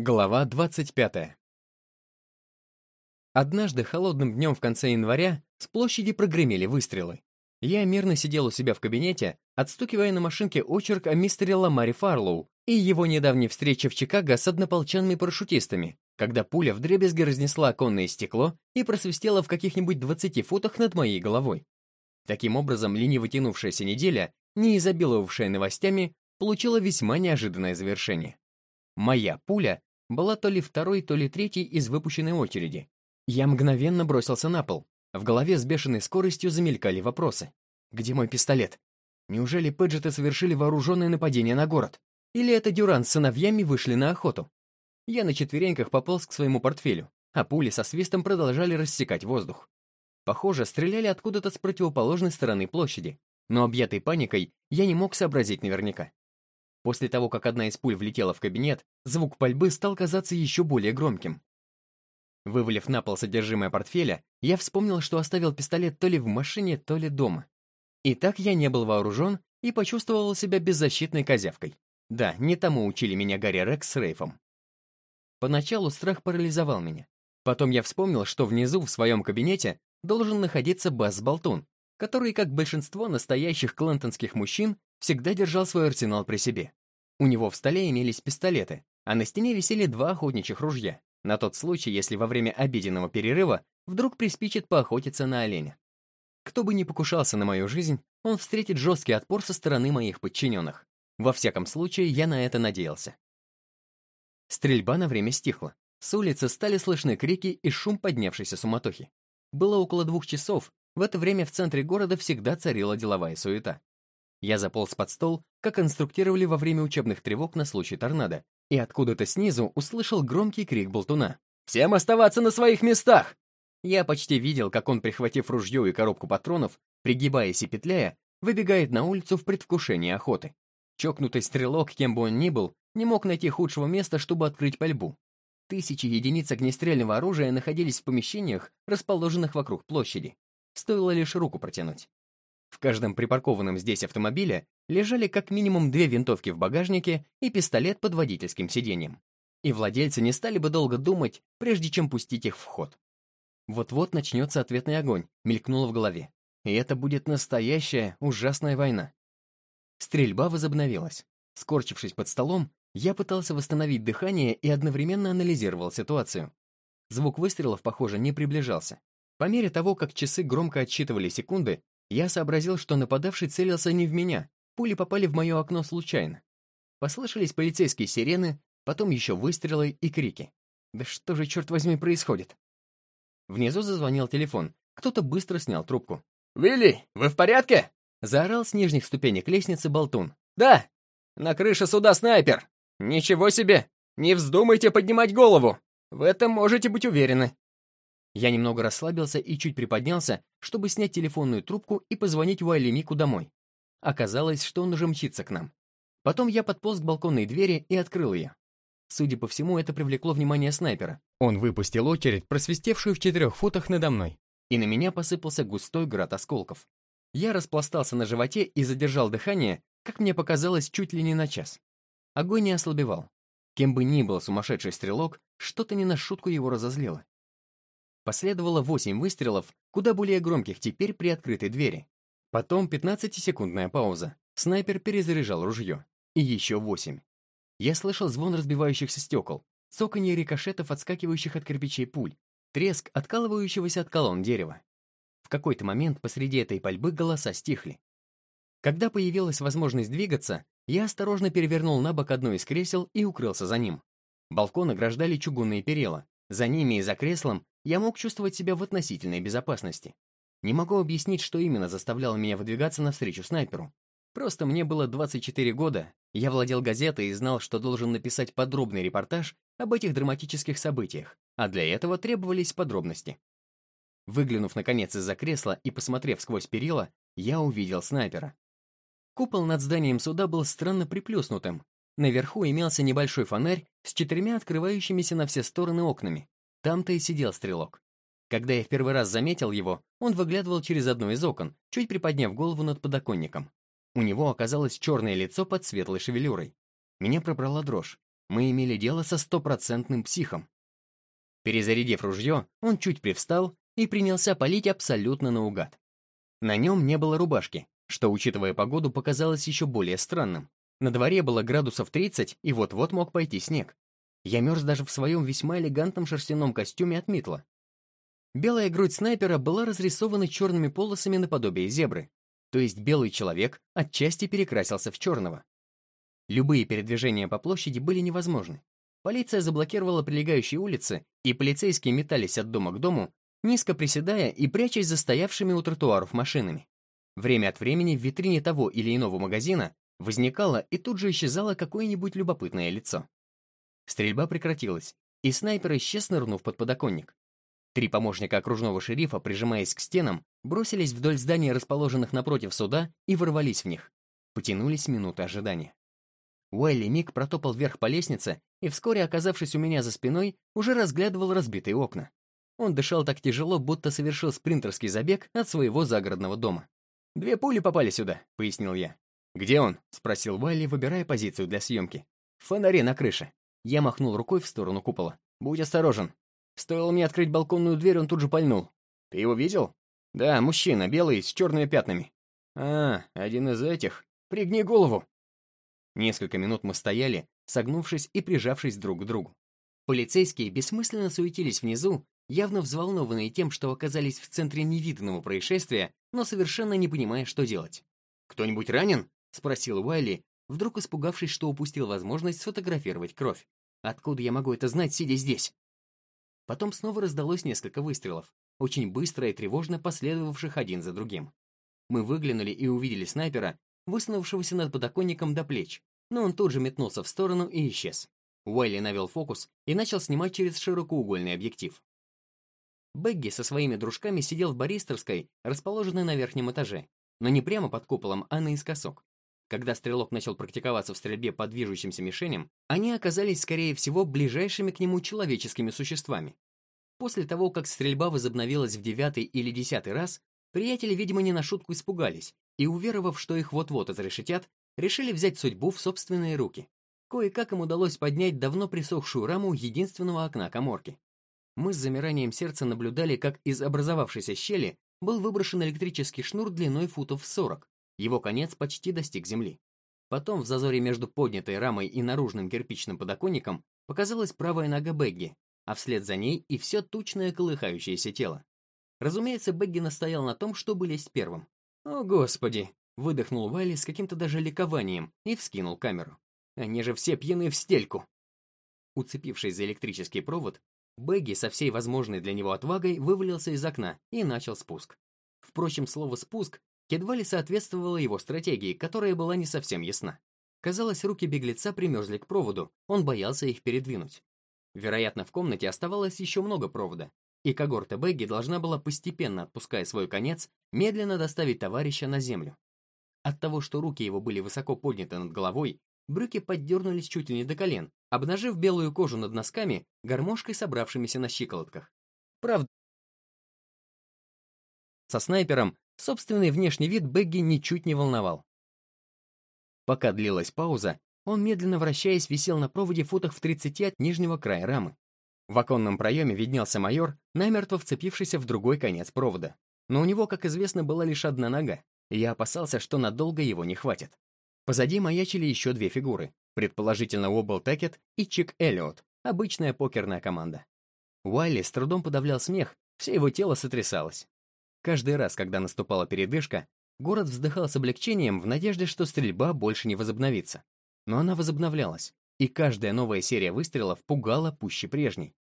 Глава 25. Однажды холодным днем в конце января с площади прогремели выстрелы. Я мирно сидел у себя в кабинете, отстукивая на машинке очерк о мистере Ламаре Фарлоу и его недавней встрече в Чикаго с однополчанными парашютистами, когда пуля вдребезги разнесла оконное стекло и просвистела в каких-нибудь 20 футах над моей головой. Таким образом, лениво тянувшаяся неделя, не изобиловавшая новостями, получила весьма неожиданное завершение. Моя пуля была то ли второй, то ли третий из выпущенной очереди. Я мгновенно бросился на пол. В голове с бешеной скоростью замелькали вопросы. Где мой пистолет? Неужели Пэджеты совершили вооруженное нападение на город? Или это Дюран с сыновьями вышли на охоту? Я на четвереньках пополз к своему портфелю, а пули со свистом продолжали рассекать воздух. Похоже, стреляли откуда-то с противоположной стороны площади, но объятый паникой я не мог сообразить наверняка. После того, как одна из пуль влетела в кабинет, звук пальбы стал казаться еще более громким. Вывалив на пол содержимое портфеля, я вспомнил, что оставил пистолет то ли в машине, то ли дома. И так я не был вооружен и почувствовал себя беззащитной козявкой. Да, не тому учили меня Гарри Рекс с Рейфом. Поначалу страх парализовал меня. Потом я вспомнил, что внизу, в своем кабинете, должен находиться Бас Болтун, который, как большинство настоящих клентонских мужчин, всегда держал свой арсенал при себе. У него в столе имелись пистолеты, а на стене висели два охотничьих ружья, на тот случай, если во время обеденного перерыва вдруг приспичит поохотиться на оленя. Кто бы ни покушался на мою жизнь, он встретит жесткий отпор со стороны моих подчиненных. Во всяком случае, я на это надеялся. Стрельба на время стихла. С улицы стали слышны крики и шум поднявшейся суматохи. Было около двух часов, в это время в центре города всегда царила деловая суета. Я заполз под стол, как инструктировали во время учебных тревог на случай торнадо, и откуда-то снизу услышал громкий крик болтуна. «Всем оставаться на своих местах!» Я почти видел, как он, прихватив ружье и коробку патронов, пригибаясь и петляя, выбегает на улицу в предвкушении охоты. Чокнутый стрелок, кем бы он ни был, не мог найти худшего места, чтобы открыть пальбу. Тысячи единиц огнестрельного оружия находились в помещениях, расположенных вокруг площади. Стоило лишь руку протянуть. В каждом припаркованном здесь автомобиле лежали как минимум две винтовки в багажнике и пистолет под водительским сиденьем. И владельцы не стали бы долго думать, прежде чем пустить их в ход. Вот-вот начнется ответный огонь, мелькнуло в голове. И это будет настоящая, ужасная война. Стрельба возобновилась. Скорчившись под столом, я пытался восстановить дыхание и одновременно анализировал ситуацию. Звук выстрелов, похоже, не приближался. По мере того, как часы громко отсчитывали секунды, я сообразил, что нападавший целился не в меня, пули попали в мое окно случайно. Послышались полицейские сирены, потом еще выстрелы и крики. Да что же, черт возьми, происходит? Внизу зазвонил телефон. Кто-то быстро снял трубку. «Вилли, вы в порядке?» Заорал с нижних ступенек лестницы болтун. «Да! На крыше суда снайпер! Ничего себе! Не вздумайте поднимать голову! В этом можете быть уверены!» Я немного расслабился и чуть приподнялся, чтобы снять телефонную трубку и позвонить Уайли Мику домой. Оказалось, что он уже мчится к нам. Потом я подполз к балконной двери и открыл ее. Судя по всему, это привлекло внимание снайпера. Он выпустил очередь, просвистевшую в четырех футах надо мной, и на меня посыпался густой град осколков. Я распластался на животе и задержал дыхание, как мне показалось, чуть ли не на час. Огонь не ослабевал. Кем бы ни был сумасшедший стрелок, что-то не на шутку его разозлило. Последовало 8 выстрелов, куда более громких теперь при открытой двери. Потом 15-секундная пауза. Снайпер перезаряжал ружье. И еще 8. Я слышал звон разбивающихся стекол, цоканье рикошетов, отскакивающих от кирпичей пуль, треск откалывающегося от колонн дерева. В какой-то момент посреди этой пальбы голоса стихли. Когда появилась возможность двигаться, я осторожно перевернул на бок одно из кресел и укрылся за ним. Балкон ограждали чугунные перила. За ними и за креслом я мог чувствовать себя в относительной безопасности. Не могу объяснить, что именно заставляло меня выдвигаться навстречу снайперу. Просто мне было 24 года, я владел газетой и знал, что должен написать подробный репортаж об этих драматических событиях, а для этого требовались подробности. Выглянув, наконец, из-за кресла и посмотрев сквозь перила, я увидел снайпера. Купол над зданием суда был странно приплюснутым. Наверху имелся небольшой фонарь с четырьмя открывающимися на все стороны окнами. Там-то и сидел стрелок. Когда я в первый раз заметил его, он выглядывал через одно из окон, чуть приподняв голову над подоконником. У него оказалось черное лицо под светлой шевелюрой. Меня пробрала дрожь. Мы имели дело со стопроцентным психом. Перезарядив ружье, он чуть привстал и принялся палить абсолютно наугад. На нем не было рубашки, что, учитывая погоду, показалось еще более странным. На дворе было градусов 30, и вот-вот мог пойти снег. Я мерз даже в своем весьма элегантном шерстяном костюме от Митла. Белая грудь снайпера была разрисована черными полосами наподобие зебры, то есть белый человек отчасти перекрасился в черного. Любые передвижения по площади были невозможны. Полиция заблокировала прилегающие улицы, и полицейские метались от дома к дому, низко приседая и прячась за стоявшими у тротуаров машинами. Время от времени в витрине того или иного магазина возникало и тут же исчезало какое-нибудь любопытное лицо. Стрельба прекратилась, и снайпер исчез, нырнув под подоконник. Три помощника окружного шерифа, прижимаясь к стенам, бросились вдоль зданий, расположенных напротив суда, и ворвались в них. Потянулись минуты ожидания. Уэлли Мик протопал вверх по лестнице и, вскоре оказавшись у меня за спиной, уже разглядывал разбитые окна. Он дышал так тяжело, будто совершил спринтерский забег от своего загородного дома. «Две пули попали сюда», — пояснил я. «Где он?» — спросил Уайли, выбирая позицию для съемки. «В фонаре на крыше». Я махнул рукой в сторону купола. «Будь осторожен». Стоило мне открыть балконную дверь, он тут же пальнул. «Ты его видел?» «Да, мужчина, белый, с черными пятнами». «А, один из этих. Пригни голову». Несколько минут мы стояли, согнувшись и прижавшись друг к другу. Полицейские бессмысленно суетились внизу, явно взволнованные тем, что оказались в центре невиданного происшествия, но совершенно не понимая, что делать. «Кто-нибудь ранен?» — спросил Уайли, вдруг испугавшись, что упустил возможность сфотографировать кровь. «Откуда я могу это знать, сидя здесь?» Потом снова раздалось несколько выстрелов, очень быстро и тревожно последовавших один за другим. Мы выглянули и увидели снайпера, высунувшегося над подоконником до плеч, но он тут же метнулся в сторону и исчез. Уайли навел фокус и начал снимать через широкоугольный объектив. Бегги со своими дружками сидел в баристерской, расположенной на верхнем этаже, но не прямо под куполом, а наискосок. Когда стрелок начал практиковаться в стрельбе по движущимся мишеням, они оказались, скорее всего, ближайшими к нему человеческими существами. После того, как стрельба возобновилась в девятый или десятый раз, приятели, видимо, не на шутку испугались, и, уверовав, что их вот-вот изрешетят, решили взять судьбу в собственные руки. Кое-как им удалось поднять давно присохшую раму единственного окна коморки. Мы с замиранием сердца наблюдали, как из образовавшейся щели был выброшен электрический шнур длиной футов 40, его конец почти достиг земли. Потом в зазоре между поднятой рамой и наружным кирпичным подоконником показалась правая нога Бегги, а вслед за ней и все тучное колыхающееся тело. Разумеется, Бегги настоял на том, чтобы лезть первым. «О, Господи!» — выдохнул Вайли с каким-то даже ликованием и вскинул камеру. «Они же все пьяны в стельку!» Уцепившись за электрический провод, Бегги со всей возможной для него отвагой вывалился из окна и начал спуск. Впрочем, слово «спуск» едва ли соответствовало его стратегии, которая была не совсем ясна. Казалось, руки беглеца примерзли к проводу, он боялся их передвинуть. Вероятно, в комнате оставалось еще много провода, и когорта Бегги должна была, постепенно отпуская свой конец, медленно доставить товарища на землю. От того, что руки его были высоко подняты над головой, брюки поддернулись чуть ли не до колен, обнажив белую кожу над носками, гармошкой собравшимися на щиколотках. Правда, со снайпером Собственный внешний вид Бегги ничуть не волновал. Пока длилась пауза, он, медленно вращаясь, висел на проводе футах в 30 от нижнего края рамы. В оконном проеме виднелся майор, намертво вцепившийся в другой конец провода. Но у него, как известно, была лишь одна нога, и я опасался, что надолго его не хватит. Позади маячили еще две фигуры, предположительно Уобл Текет и Чик Эллиот, обычная покерная команда. Уайли с трудом подавлял смех, все его тело сотрясалось. Каждый раз, когда наступала передышка, город вздыхал с облегчением в надежде, что стрельба больше не возобновится. Но она возобновлялась, и каждая новая серия выстрелов пугала пуще прежней.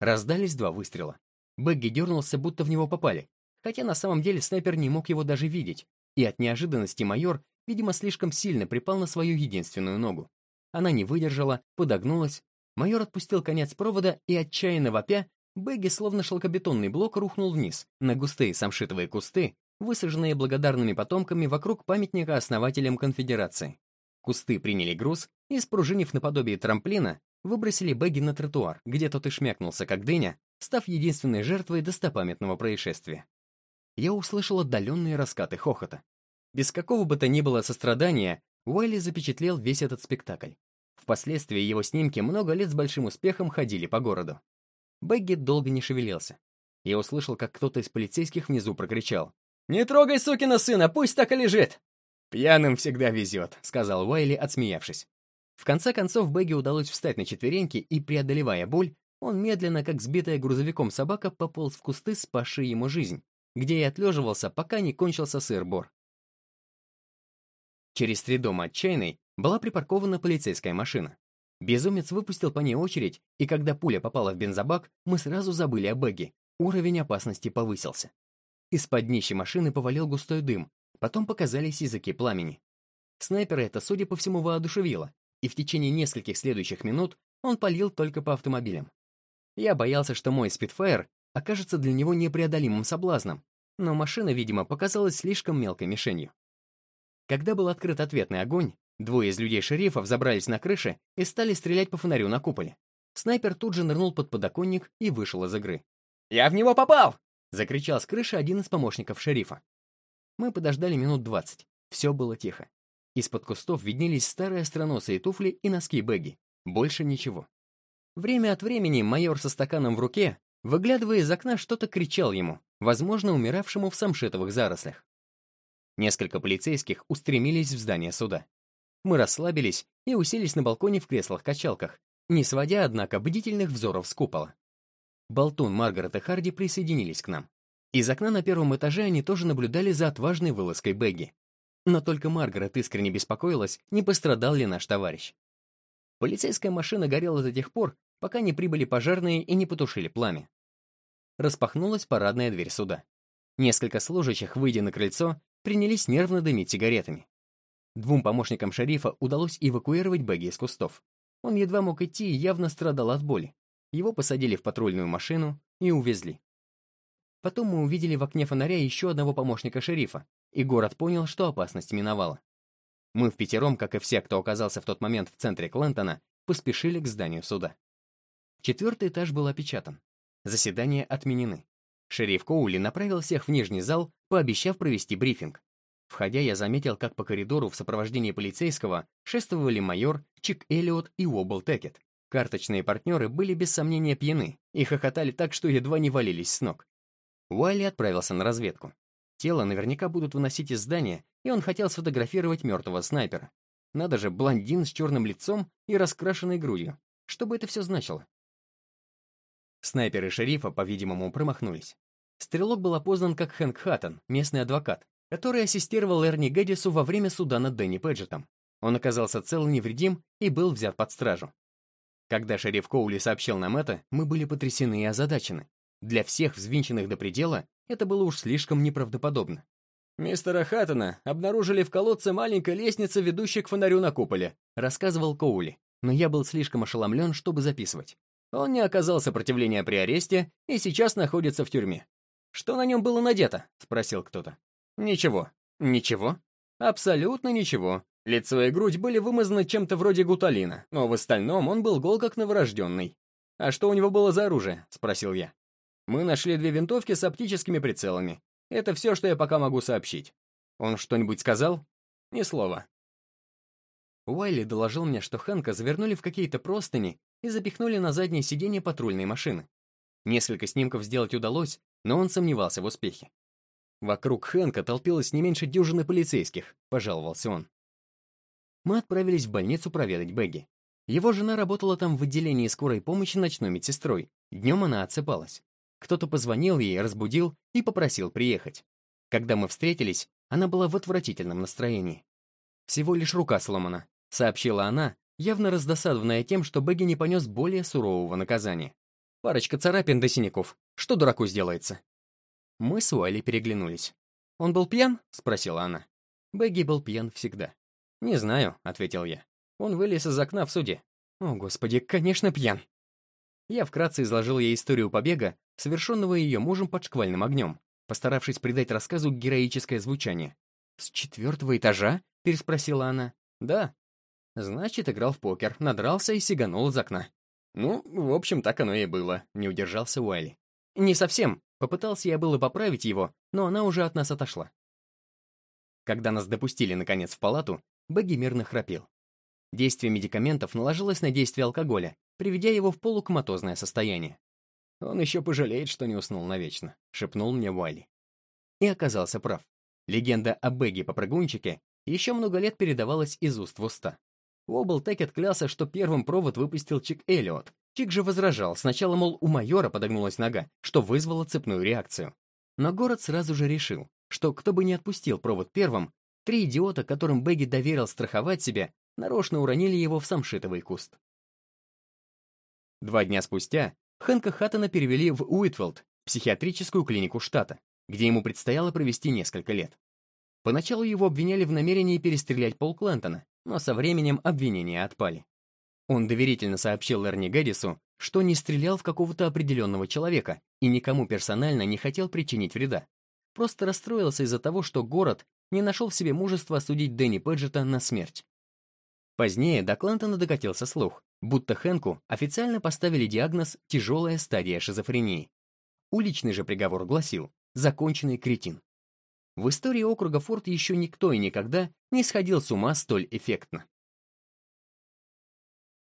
Раздались два выстрела. Бэгги дернулся, будто в него попали, хотя на самом деле снайпер не мог его даже видеть, и от неожиданности майор, видимо, слишком сильно припал на свою единственную ногу. Она не выдержала, подогнулась, майор отпустил конец провода и, отчаянно вопя, Бэгги, словно шелкобетонный блок, рухнул вниз, на густые самшитовые кусты, высаженные благодарными потомками вокруг памятника основателям конфедерации. Кусты приняли груз и, спружинив наподобие трамплина, выбросили Бэгги на тротуар, где тот и шмякнулся, как дыня, став единственной жертвой достопамятного происшествия. Я услышал отдаленные раскаты хохота. Без какого бы то ни было сострадания, Уайли запечатлел весь этот спектакль. Впоследствии его снимки много лет с большим успехом ходили по городу. Бэгги долго не шевелился. Я услышал, как кто-то из полицейских внизу прокричал. «Не трогай сукина сына, пусть так и лежит!» «Пьяным всегда везет», — сказал Уайли, отсмеявшись. В конце концов Бэгги удалось встать на четвереньки, и, преодолевая боль, он медленно, как сбитая грузовиком собака, пополз в кусты, спасшие ему жизнь, где и отлеживался, пока не кончился сыр-бор. Через три дома от чайной была припаркована полицейская машина. Безумец выпустил по ней очередь, и когда пуля попала в бензобак, мы сразу забыли о Бэгги. Уровень опасности повысился. Из-под днища машины повалил густой дым, потом показались языки пламени. Снайпера это, судя по всему, воодушевило, и в течение нескольких следующих минут он палил только по автомобилям. Я боялся, что мой спидфайр окажется для него непреодолимым соблазном, но машина, видимо, показалась слишком мелкой мишенью. Когда был открыт ответный огонь, двое из людей шерифа взобрались на крыши и стали стрелять по фонарю на куполе. Снайпер тут же нырнул под подоконник и вышел из игры. «Я в него попал!» — закричал с крыши один из помощников шерифа. Мы подождали минут двадцать. Все было тихо. Из-под кустов виднелись старые остроносые туфли и носки Бэгги. Больше ничего. Время от времени майор со стаканом в руке, выглядывая из окна, что-то кричал ему, возможно, умиравшему в самшетовых зарослях. Несколько полицейских устремились в здание суда. Мы расслабились и уселись на балконе в креслах-качалках, не сводя, однако, бдительных взоров с купола. Болтун, Маргарет и Харди присоединились к нам. Из окна на первом этаже они тоже наблюдали за отважной вылазкой Бэгги. Но только Маргарет искренне беспокоилась, не пострадал ли наш товарищ. Полицейская машина горела до тех пор, пока не прибыли пожарные и не потушили пламя. Распахнулась парадная дверь суда. Несколько служащих, выйдя на крыльцо, принялись нервно дымить сигаретами. Двум помощникам шерифа удалось эвакуировать Бэгги из кустов. Он едва мог идти и явно страдал от боли. Его посадили в патрульную машину и увезли. Потом мы увидели в окне фонаря еще одного помощника шерифа, и город понял, что опасность миновала. Мы в пятером, как и все, кто оказался в тот момент в центре Клентона, поспешили к зданию суда. Четвертый этаж был опечатан. Заседания отменены. Шериф Коули направил всех в нижний зал, пообещав провести брифинг. Входя, я заметил, как по коридору в сопровождении полицейского шествовали майор, Чик Эллиот и Уобл Текет. Карточные партнеры были без сомнения пьяны и хохотали так, что едва не валились с ног. Уайли отправился на разведку. Тело наверняка будут выносить из здания, и он хотел сфотографировать мертвого снайпера. Надо же, блондин с черным лицом и раскрашенной грудью. Что бы это все значило? Снайперы шерифа, по-видимому, промахнулись. Стрелок был опознан как Хэнк Хаттон, местный адвокат, который ассистировал Эрни Гэддису во время суда над Дэнни Пэджетом. Он оказался цел и невредим и был взят под стражу. Когда шериф Коули сообщил нам это, мы были потрясены и озадачены. Для всех взвинченных до предела это было уж слишком неправдоподобно. «Мистера Хаттона обнаружили в колодце маленькой лестницы, ведущей к фонарю на куполе», рассказывал Коули, но я был слишком ошеломлен, чтобы записывать. Он не оказал сопротивления при аресте и сейчас находится в тюрьме. «Что на нем было надето?» — спросил кто-то. «Ничего». «Ничего?» «Абсолютно ничего. Лицо и грудь были вымазаны чем-то вроде гуталина, но в остальном он был гол как новорожденный». «А что у него было за оружие?» — спросил я. «Мы нашли две винтовки с оптическими прицелами. Это все, что я пока могу сообщить. Он что-нибудь сказал?» «Ни слова». Уайли доложил мне, что Хэнка завернули в какие-то простыни и запихнули на заднее сиденье патрульной машины. Несколько снимков сделать удалось, но он сомневался в успехе. Вокруг Хэнка толпилось не меньше дюжины полицейских, пожаловался он. Мы отправились в больницу проведать Бэгги. Его жена работала там в отделении скорой помощи ночной медсестрой. Днем она отсыпалась. Кто-то позвонил ей, разбудил и попросил приехать. Когда мы встретились, она была в отвратительном настроении. «Всего лишь рука сломана», — сообщила она, явно раздосадованная тем, что Бэгги не понес более сурового наказания. Парочка царапин до синяков. Что дураку сделается? Мы с Уайли переглянулись. «Он был пьян?» — спросила она. Бэгги был пьян всегда. «Не знаю», — ответил я. Он вылез из окна в суде. «О, господи, конечно, пьян!» Я вкратце изложил ей историю побега, совершенного ее мужем под шквальным огнем, постаравшись придать рассказу героическое звучание. «С четвертого этажа?» — переспросила она. «Да», Значит, играл в покер, надрался и сиганул из окна. Ну, в общем, так оно и было, не удержался Уайли. Не совсем. Попытался я было поправить его, но она уже от нас отошла. Когда нас допустили, наконец, в палату, Бэгги мирно храпел. Действие медикаментов наложилось на действие алкоголя, приведя его в полукоматозное состояние. «Он еще пожалеет, что не уснул навечно», — шепнул мне Уайли. И оказался прав. Легенда о Бэгге-попрыгунчике еще много лет передавалась из уст в уста. Уобл Текет клялся, что первым провод выпустил Чик Эллиот. Чик же возражал, сначала, мол, у майора подогнулась нога, что вызвало цепную реакцию. Но город сразу же решил, что кто бы не отпустил провод первым, три идиота, которым Бэгги доверил страховать себя, нарочно уронили его в самшитовый куст. Два дня спустя Хэнка Хаттона перевели в Уитфилд, психиатрическую клинику штата, где ему предстояло провести несколько лет. Поначалу его обвиняли в намерении перестрелять Пол Клентона, но со временем обвинения отпали. Он доверительно сообщил Эрни Гэддису, что не стрелял в какого-то определенного человека и никому персонально не хотел причинить вреда. Просто расстроился из-за того, что город не нашел в себе мужества осудить Дэнни Пэджета на смерть. Позднее до Клентона докатился слух, будто Хэнку официально поставили диагноз «тяжелая стадия шизофрении». Уличный же приговор гласил «законченный кретин». В истории округа Форт еще никто и никогда не сходил с ума столь эффектно.